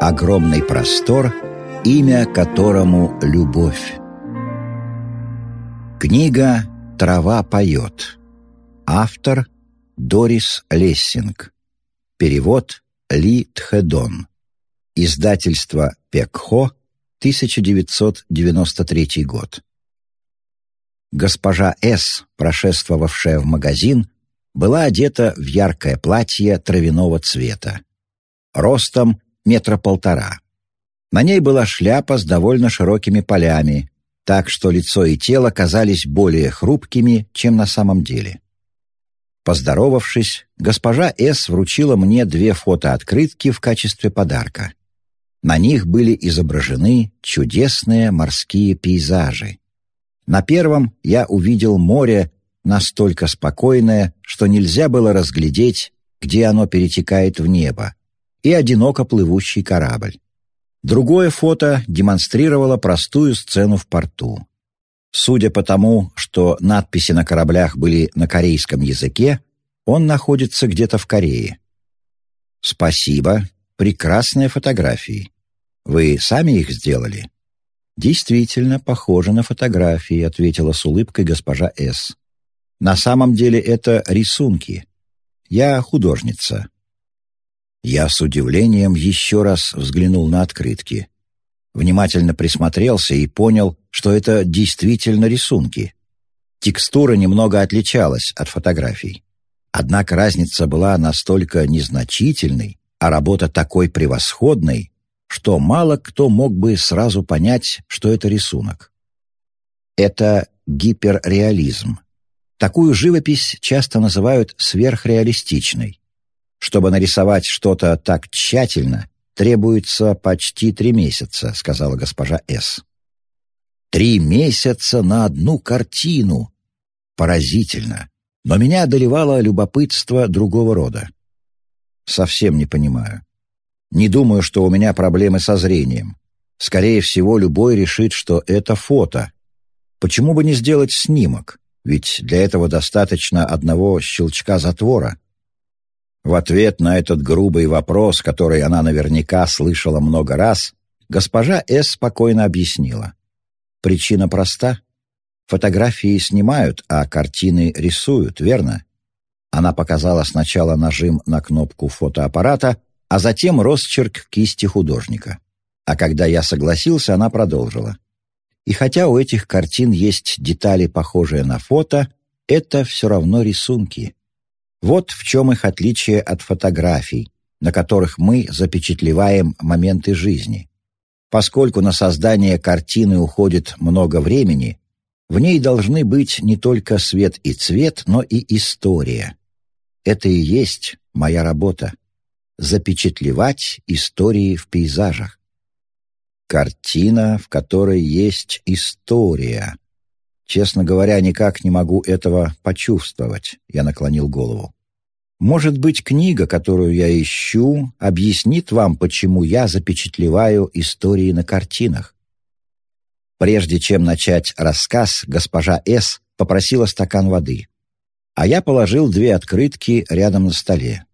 огромный простор, имя которому — любовь. Книга «Трава поет». Автор — Дорис Лессинг. Перевод — Ли Тхедон. Издательство «Пекхо», 1993 год. Госпожа С., прошествовавшая в магазин, была одета в яркое платье травяного цвета. Ростом метра полтора. На ней была шляпа с довольно широкими полями, так что лицо и тело казались более хрупкими, чем на самом деле. Поздоровавшись, госпожа С. вручила мне две фотооткрытки в качестве подарка. На них были изображены чудесные морские пейзажи. На первом я увидел море, настолько спокойное, что нельзя было разглядеть, где оно перетекает в небо, и одиноко плывущий корабль. Другое фото демонстрировало простую сцену в порту. Судя по тому, что надписи на кораблях были на корейском языке, он находится где-то в Корее. «Спасибо. Прекрасные фотографии. Вы сами их сделали?» «Действительно, похоже на фотографии», — ответила с улыбкой госпожа С. «На самом деле это рисунки. Я художница. Я с удивлением еще раз взглянул на открытки. Внимательно присмотрелся и понял, что это действительно рисунки. Текстура немного отличалась от фотографий. Однако разница была настолько незначительной, а работа такой превосходной, что мало кто мог бы сразу понять, что это рисунок. Это гиперреализм. Такую живопись часто называют сверхреалистичной. Чтобы нарисовать что-то так тщательно, требуется почти три месяца», — сказала госпожа С. «Три месяца на одну картину! Поразительно! Но меня одолевало любопытство другого рода. Совсем не понимаю. Не думаю, что у меня проблемы со зрением. Скорее всего, любой решит, что это фото. Почему бы не сделать снимок? Ведь для этого достаточно одного щелчка затвора. В ответ на этот грубый вопрос, который она наверняка слышала много раз, госпожа С. спокойно объяснила. Причина проста. Фотографии снимают, а картины рисуют, верно? Она показала сначала нажим на кнопку фотоаппарата, а затем росчерк кисти художника. А когда я согласился, она продолжила. И хотя у этих картин есть детали, похожие на фото, это все равно рисунки. Вот в чем их отличие от фотографий, на которых мы запечатлеваем моменты жизни. Поскольку на создание картины уходит много времени, в ней должны быть не только свет и цвет, но и история. Это и есть моя работа — запечатлевать истории в пейзажах. Картина, в которой есть история. Честно говоря, никак не могу этого почувствовать. Я наклонил голову. Может быть, книга, которую я ищу, объяснит вам, почему я запечатлеваю истории на картинах. Прежде чем начать рассказ, госпожа С. попросила стакан воды. А я положил две открытки рядом на столе.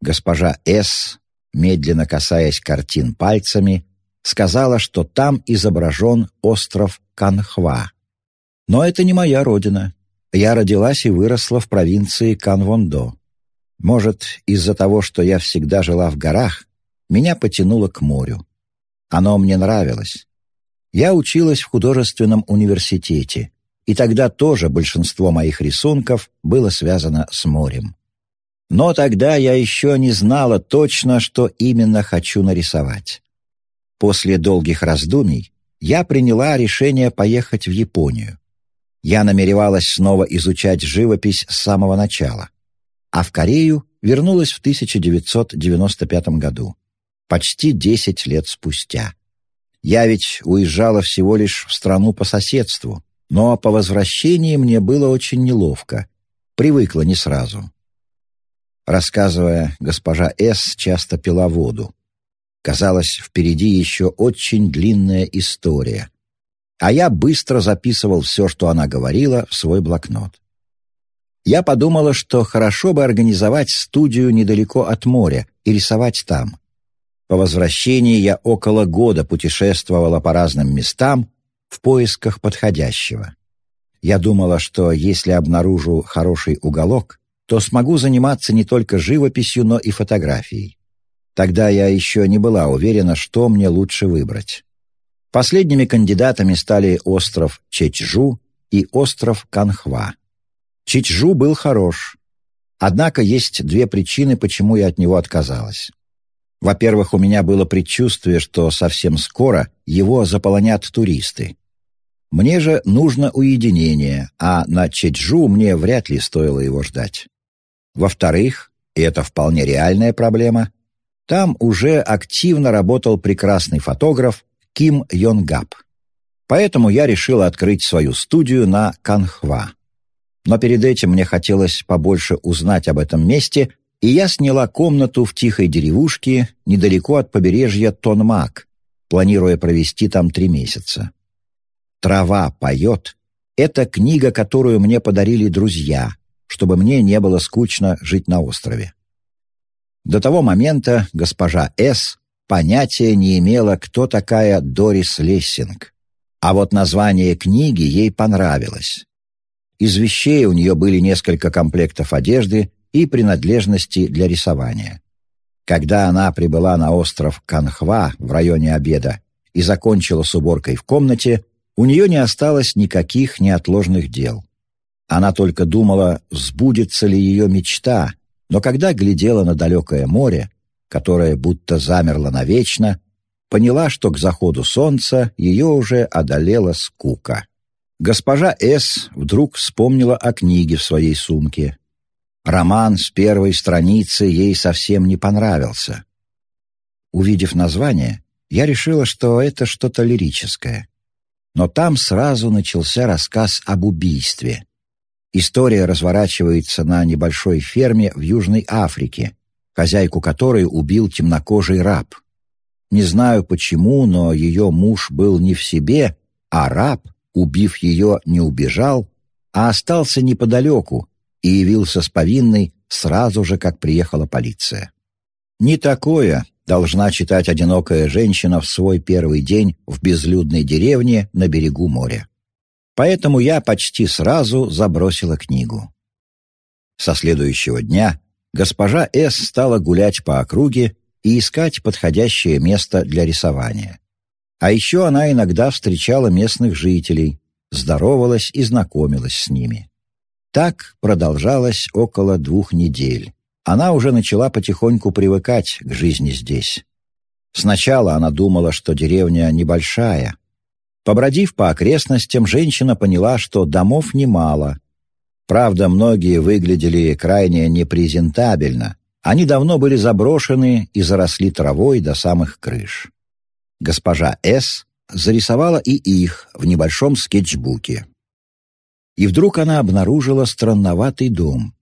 Госпожа С., медленно касаясь картин пальцами, сказала, что там изображен остров Канхва. Но это не моя родина. Я родилась и выросла в провинции Канвондо. Может, из-за того, что я всегда жила в горах, меня потянуло к морю. Оно мне нравилось. Я училась в художественном университете, и тогда тоже большинство моих рисунков было связано с морем. Но тогда я еще не знала точно, что именно хочу нарисовать. После долгих раздумий я приняла решение поехать в Японию. Я намеревалась снова изучать живопись с самого начала. А в Корею вернулась в 1995 году, почти 10 лет спустя. Я ведь уезжала всего лишь в страну по соседству, но по возвращении мне было очень неловко, привыкла не сразу. Рассказывая, госпожа С. часто пила воду. Казалось, впереди еще очень длинная история. А я быстро записывал все, что она говорила, в свой блокнот. Я подумала, что хорошо бы организовать студию недалеко от моря и рисовать там. По возвращении я около года путешествовала по разным местам в поисках подходящего. Я думала, что если обнаружу хороший уголок, то смогу заниматься не только живописью, но и фотографией. Тогда я еще не была уверена, что мне лучше выбрать. Последними кандидатами стали остров Чечжу и остров Канхва. Чичжу был хорош. Однако есть две причины, почему я от него отказалась. Во-первых, у меня было предчувствие, что совсем скоро его заполонят туристы. Мне же нужно уединение, а на Чеджу мне вряд ли стоило его ждать. Во-вторых, и это вполне реальная проблема, там уже активно работал прекрасный фотограф Ким Йонгап. Поэтому я решила открыть свою студию на Канхва. Но перед этим мне хотелось побольше узнать об этом месте, и я сняла комнату в тихой деревушке недалеко от побережья Тонмак, планируя провести там три месяца. «Трава поет» — это книга, которую мне подарили друзья, чтобы мне не было скучно жить на острове. До того момента госпожа С. понятия не имела, кто такая Дорис Лессинг. А вот название книги ей понравилось. Из вещей у нее были несколько комплектов одежды и принадлежности для рисования. Когда она прибыла на остров Канхва в районе обеда и закончила с уборкой в комнате, у нее не осталось никаких неотложных дел. Она только думала, сбудется ли ее мечта, но когда глядела на далекое море, которое будто замерло навечно, поняла, что к заходу солнца ее уже одолела скука. Госпожа С. вдруг вспомнила о книге в своей сумке. Роман с первой страницы ей совсем не понравился. Увидев название, я решила, что это что-то лирическое. Но там сразу начался рассказ об убийстве. История разворачивается на небольшой ферме в Южной Африке, хозяйку которой убил темнокожий раб. Не знаю почему, но ее муж был не в себе, а раб, убив ее, не убежал, а остался неподалеку и явился с повинной сразу же, как приехала полиция. Не такое должна читать одинокая женщина в свой первый день в безлюдной деревне на берегу моря. Поэтому я почти сразу забросила книгу. Со следующего дня госпожа С. стала гулять по округе и искать подходящее место для рисования. А еще она иногда встречала местных жителей, здоровалась и знакомилась с ними. Так продолжалось около двух недель она уже начала потихоньку привыкать к жизни здесь. Сначала она думала, что деревня небольшая. Побродив по окрестностям, женщина поняла, что домов немало. Правда, многие выглядели крайне непрезентабельно. Они давно были заброшены и заросли травой до самых крыш. Госпожа С. зарисовала и их в небольшом скетчбуке. И вдруг она обнаружила странноватый дом.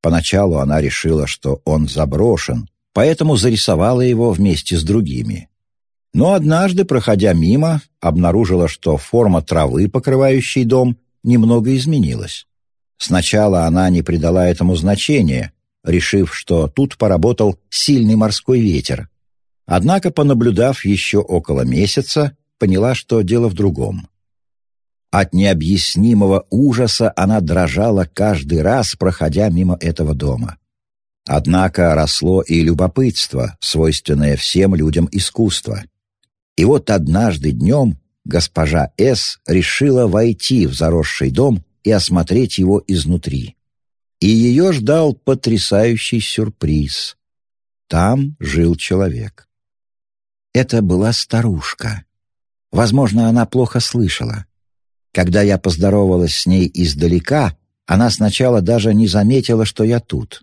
Поначалу она решила, что он заброшен, поэтому зарисовала его вместе с другими. Но однажды, проходя мимо, обнаружила, что форма травы, покрывающей дом, немного изменилась. Сначала она не придала этому значения, решив, что тут поработал сильный морской ветер. Однако, понаблюдав еще около месяца, поняла, что дело в другом. От необъяснимого ужаса она дрожала каждый раз, проходя мимо этого дома. Однако росло и любопытство, свойственное всем людям искусства. И вот однажды днем госпожа С. решила войти в заросший дом и осмотреть его изнутри. И ее ждал потрясающий сюрприз. Там жил человек. Это была старушка. Возможно, она плохо слышала. Когда я поздоровалась с ней издалека, она сначала даже не заметила, что я тут.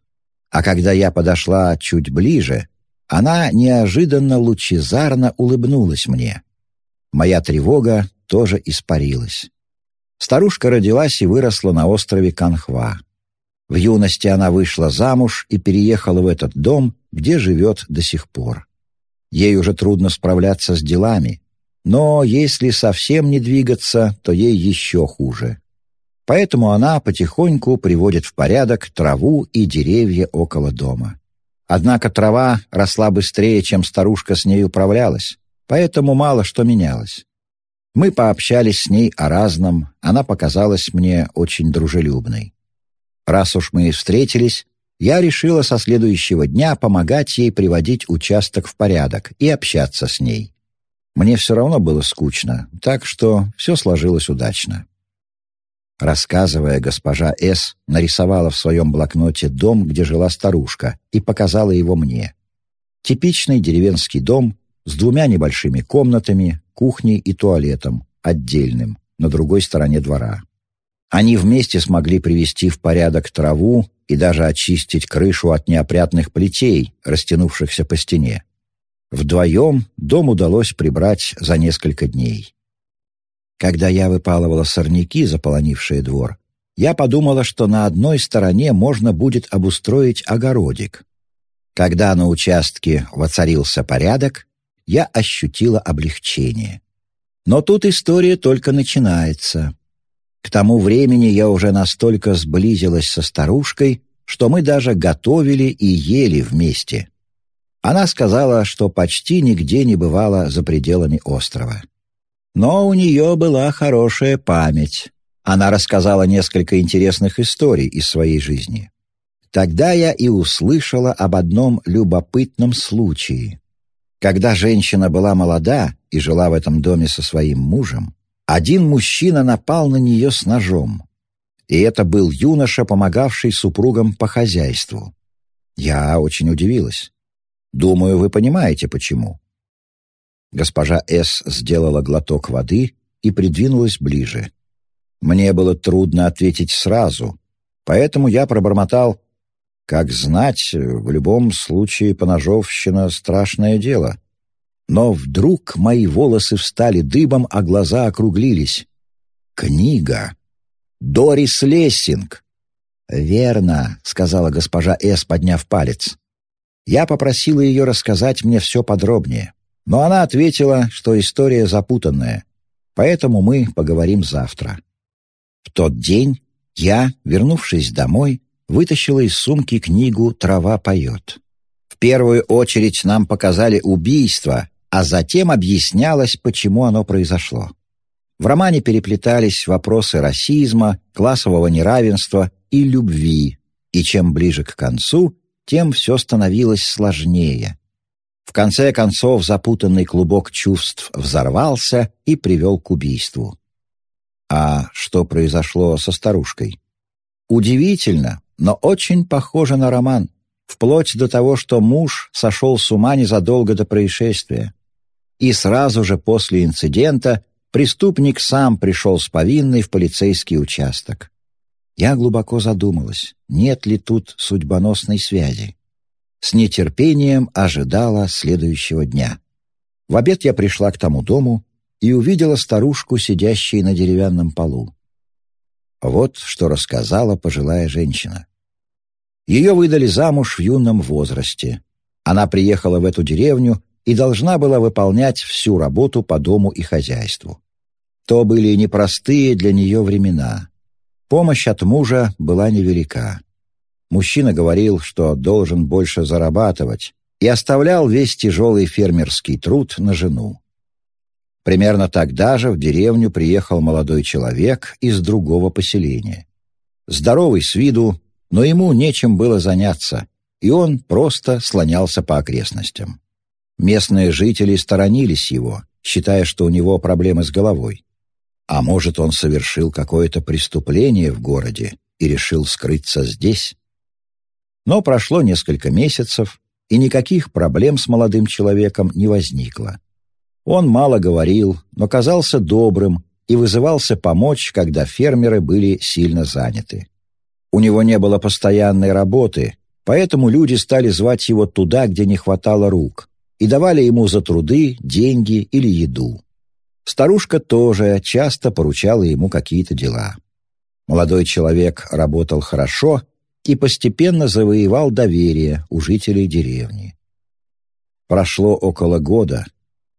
А когда я подошла чуть ближе, она неожиданно лучезарно улыбнулась мне. Моя тревога тоже испарилась. Старушка родилась и выросла на острове Канхва. В юности она вышла замуж и переехала в этот дом, где живет до сих пор. Ей уже трудно справляться с делами, но если совсем не двигаться, то ей еще хуже. Поэтому она потихоньку приводит в порядок траву и деревья около дома. Однако трава росла быстрее, чем старушка с ней управлялась, поэтому мало что менялось. Мы пообщались с ней о разном, она показалась мне очень дружелюбной. Раз уж мы встретились, я решила со следующего дня помогать ей приводить участок в порядок и общаться с ней. Мне все равно было скучно, так что все сложилось удачно. Рассказывая, госпожа С. нарисовала в своем блокноте дом, где жила старушка, и показала его мне. Типичный деревенский дом с двумя небольшими комнатами, кухней и туалетом, отдельным, на другой стороне двора. Они вместе смогли привести в порядок траву и даже очистить крышу от неопрятных плетей, растянувшихся по стене. Вдвоем дом удалось прибрать за несколько дней. Когда я выпалывала сорняки, заполонившие двор, я подумала, что на одной стороне можно будет обустроить огородик. Когда на участке воцарился порядок, я ощутила облегчение. Но тут история только начинается. К тому времени я уже настолько сблизилась со старушкой, что мы даже готовили и ели вместе. Она сказала, что почти нигде не бывала за пределами острова. Но у нее была хорошая память. Она рассказала несколько интересных историй из своей жизни. Тогда я и услышала об одном любопытном случае. Когда женщина была молода и жила в этом доме со своим мужем, один мужчина напал на нее с ножом. И это был юноша, помогавший супругам по хозяйству. Я очень удивилась. Думаю, вы понимаете, почему. Госпожа С. сделала глоток воды и придвинулась ближе. Мне было трудно ответить сразу, поэтому я пробормотал «Как знать, в любом случае поножовщина — страшное дело». Но вдруг мои волосы встали дыбом, а глаза округлились. «Книга! Дорис Лессинг!» «Верно», — сказала госпожа С., подняв палец. Я попросила ее рассказать мне все подробнее, но она ответила, что история запутанная, поэтому мы поговорим завтра. В тот день я, вернувшись домой, вытащила из сумки книгу «Трава поет». В первую очередь нам показали убийство, а затем объяснялось, почему оно произошло. В романе переплетались вопросы расизма, классового неравенства и любви, и чем ближе к концу, тем все становилось сложнее. В конце концов запутанный клубок чувств взорвался и привел к убийству. А что произошло со старушкой? Удивительно, но очень похоже на роман, вплоть до того, что муж сошел с ума незадолго до происшествия. И сразу же после инцидента преступник сам пришел с повинной в полицейский участок. Я глубоко задумалась, нет ли тут судьбоносной связи. С нетерпением ожидала следующего дня. В обед я пришла к тому дому и увидела старушку, сидящей на деревянном полу. Вот что рассказала пожилая женщина. Ее выдали замуж в юном возрасте. Она приехала в эту деревню и должна была выполнять всю работу по дому и хозяйству. То были непростые для нее времена. Помощь от мужа была невелика. Мужчина говорил, что должен больше зарабатывать, и оставлял весь тяжелый фермерский труд на жену. Примерно тогда же в деревню приехал молодой человек из другого поселения. Здоровый с виду, но ему нечем было заняться, и он просто слонялся по окрестностям. Местные жители сторонились его, считая, что у него проблемы с головой. А может, он совершил какое-то преступление в городе и решил скрыться здесь? Но прошло несколько месяцев, и никаких проблем с молодым человеком не возникло. Он мало говорил, но казался добрым и вызывался помочь, когда фермеры были сильно заняты. У него не было постоянной работы, поэтому люди стали звать его туда, где не хватало рук, и давали ему за труды деньги или еду. Старушка тоже часто поручала ему какие-то дела. Молодой человек работал хорошо и постепенно завоевал доверие у жителей деревни. Прошло около года,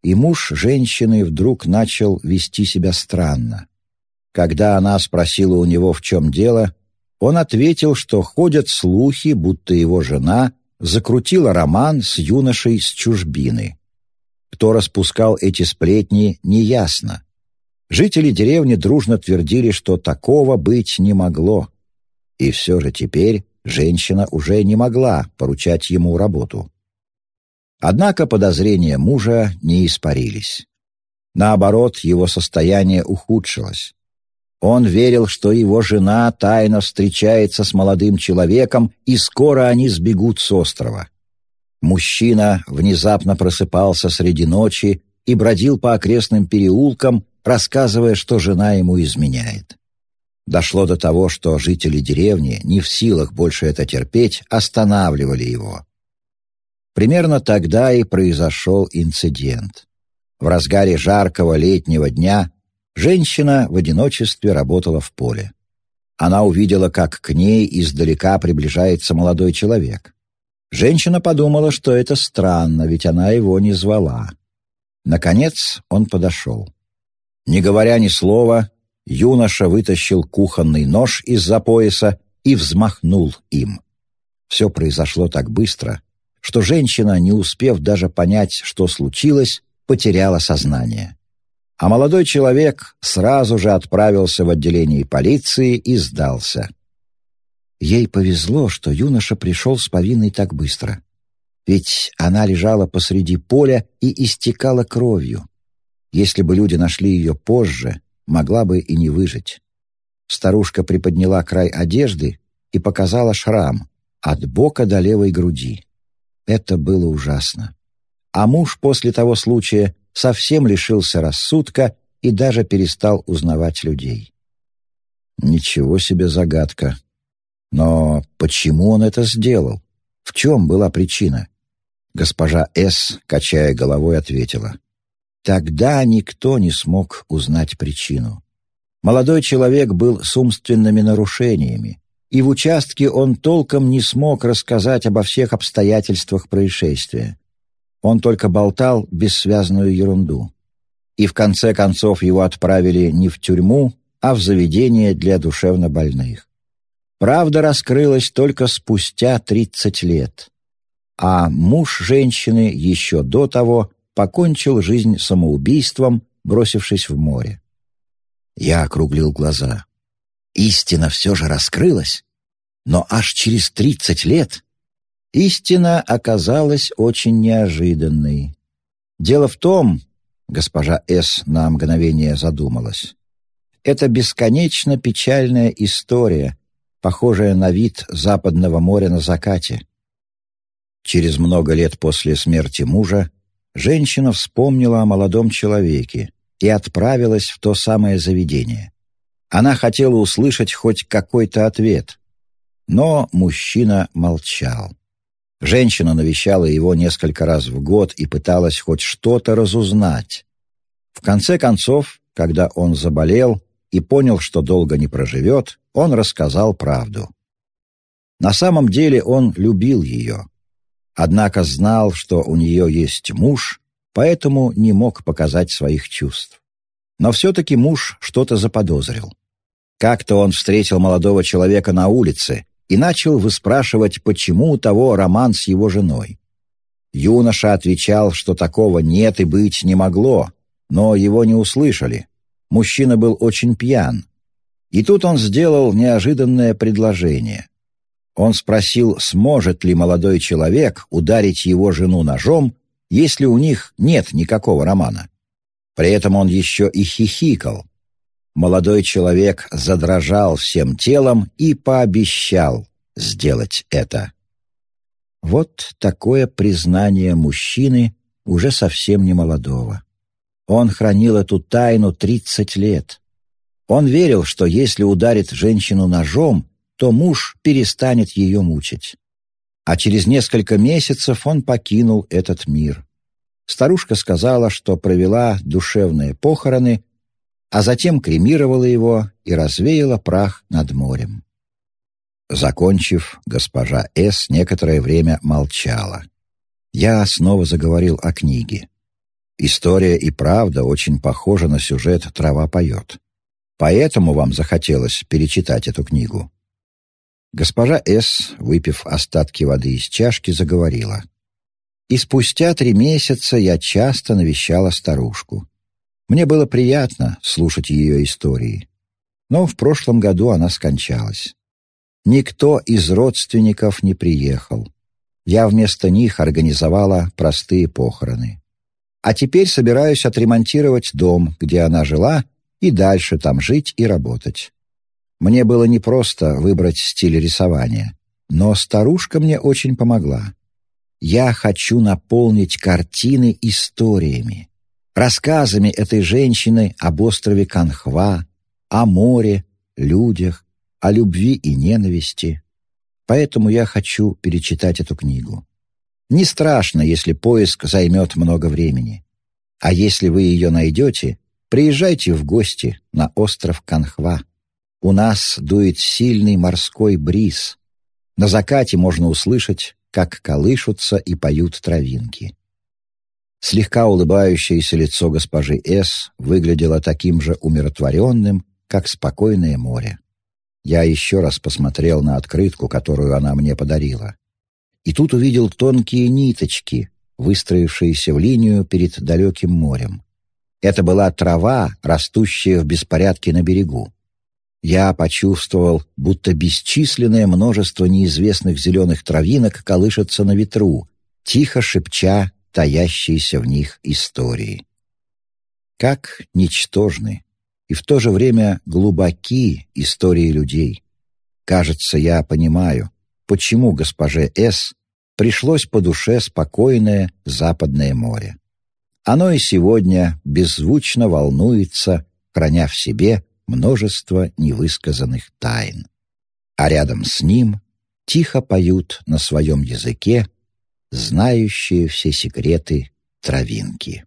и муж женщины вдруг начал вести себя странно. Когда она спросила у него, в чем дело, он ответил, что ходят слухи, будто его жена закрутила роман с юношей с чужбины. Кто распускал эти сплетни, неясно. Жители деревни дружно твердили, что такого быть не могло. И все же теперь женщина уже не могла поручать ему работу. Однако подозрения мужа не испарились. Наоборот, его состояние ухудшилось. Он верил, что его жена тайно встречается с молодым человеком, и скоро они сбегут с острова. Мужчина внезапно просыпался среди ночи и бродил по окрестным переулкам, рассказывая, что жена ему изменяет. Дошло до того, что жители деревни, не в силах больше это терпеть, останавливали его. Примерно тогда и произошел инцидент. В разгаре жаркого летнего дня женщина в одиночестве работала в поле. Она увидела, как к ней издалека приближается молодой человек. Женщина подумала, что это странно, ведь она его не звала. Наконец он подошел. Не говоря ни слова, юноша вытащил кухонный нож из-за пояса и взмахнул им. Все произошло так быстро, что женщина, не успев даже понять, что случилось, потеряла сознание. А молодой человек сразу же отправился в отделение полиции и сдался. Ей повезло, что юноша пришел с повинной так быстро. Ведь она лежала посреди поля и истекала кровью. Если бы люди нашли ее позже, могла бы и не выжить. Старушка приподняла край одежды и показала шрам от бока до левой груди. Это было ужасно. А муж после того случая совсем лишился рассудка и даже перестал узнавать людей. Ничего себе загадка. Но почему он это сделал? В чем была причина? Госпожа С., качая головой, ответила. Тогда никто не смог узнать причину. Молодой человек был с умственными нарушениями, и в участке он толком не смог рассказать обо всех обстоятельствах происшествия. Он только болтал бессвязную ерунду. И в конце концов его отправили не в тюрьму, а в заведение для душевнобольных. Правда раскрылась только спустя 30 лет. А муж женщины еще до того покончил жизнь самоубийством, бросившись в море. Я округлил глаза. Истина все же раскрылась, но аж через 30 лет истина оказалась очень неожиданной. Дело в том, госпожа С. на мгновение задумалась, это бесконечно печальная история, похожая на вид западного моря на закате. Через много лет после смерти мужа женщина вспомнила о молодом человеке и отправилась в то самое заведение. Она хотела услышать хоть какой-то ответ, но мужчина молчал. Женщина навещала его несколько раз в год и пыталась хоть что-то разузнать. В конце концов, когда он заболел, и понял, что долго не проживет, он рассказал правду. На самом деле он любил ее. Однако знал, что у нее есть муж, поэтому не мог показать своих чувств. Но все-таки муж что-то заподозрил. Как-то он встретил молодого человека на улице и начал выспрашивать, почему у того роман с его женой. Юноша отвечал, что такого нет и быть не могло, но его не услышали. Мужчина был очень пьян. И тут он сделал неожиданное предложение. Он спросил, сможет ли молодой человек ударить его жену ножом, если у них нет никакого романа. При этом он еще и хихикал. Молодой человек задрожал всем телом и пообещал сделать это. Вот такое признание мужчины, уже совсем не молодого. Он хранил эту тайну тридцать лет. Он верил, что если ударит женщину ножом, то муж перестанет ее мучить. А через несколько месяцев он покинул этот мир. Старушка сказала, что провела душевные похороны, а затем кремировала его и развеяла прах над морем. Закончив, госпожа С. некоторое время молчала. Я снова заговорил о книге. История и правда очень похожа на сюжет «Трава поет». Поэтому вам захотелось перечитать эту книгу. Госпожа С., выпив остатки воды из чашки, заговорила. И спустя три месяца я часто навещала старушку. Мне было приятно слушать ее истории. Но в прошлом году она скончалась. Никто из родственников не приехал. Я вместо них организовала простые похороны. А теперь собираюсь отремонтировать дом, где она жила, и дальше там жить и работать. Мне было непросто выбрать стиль рисования, но старушка мне очень помогла. Я хочу наполнить картины историями, рассказами этой женщины об острове Канхва, о море, людях, о любви и ненависти. Поэтому я хочу перечитать эту книгу. Не страшно, если поиск займет много времени. А если вы ее найдете, приезжайте в гости на остров Канхва. У нас дует сильный морской бриз. На закате можно услышать, как колышутся и поют травинки. Слегка улыбающееся лицо госпожи С. выглядело таким же умиротворенным, как спокойное море. Я еще раз посмотрел на открытку, которую она мне подарила. И тут увидел тонкие ниточки, выстроившиеся в линию перед далеким морем. Это была трава, растущая в беспорядке на берегу. Я почувствовал, будто бесчисленное множество неизвестных зеленых травинок колышется на ветру, тихо шепча таящиеся в них истории. Как ничтожны и в то же время глубоки истории людей. Кажется, я понимаю, почему госпоже С. пришлось по душе спокойное Западное море. Оно и сегодня беззвучно волнуется, храня в себе множество невысказанных тайн. А рядом с ним тихо поют на своем языке знающие все секреты травинки.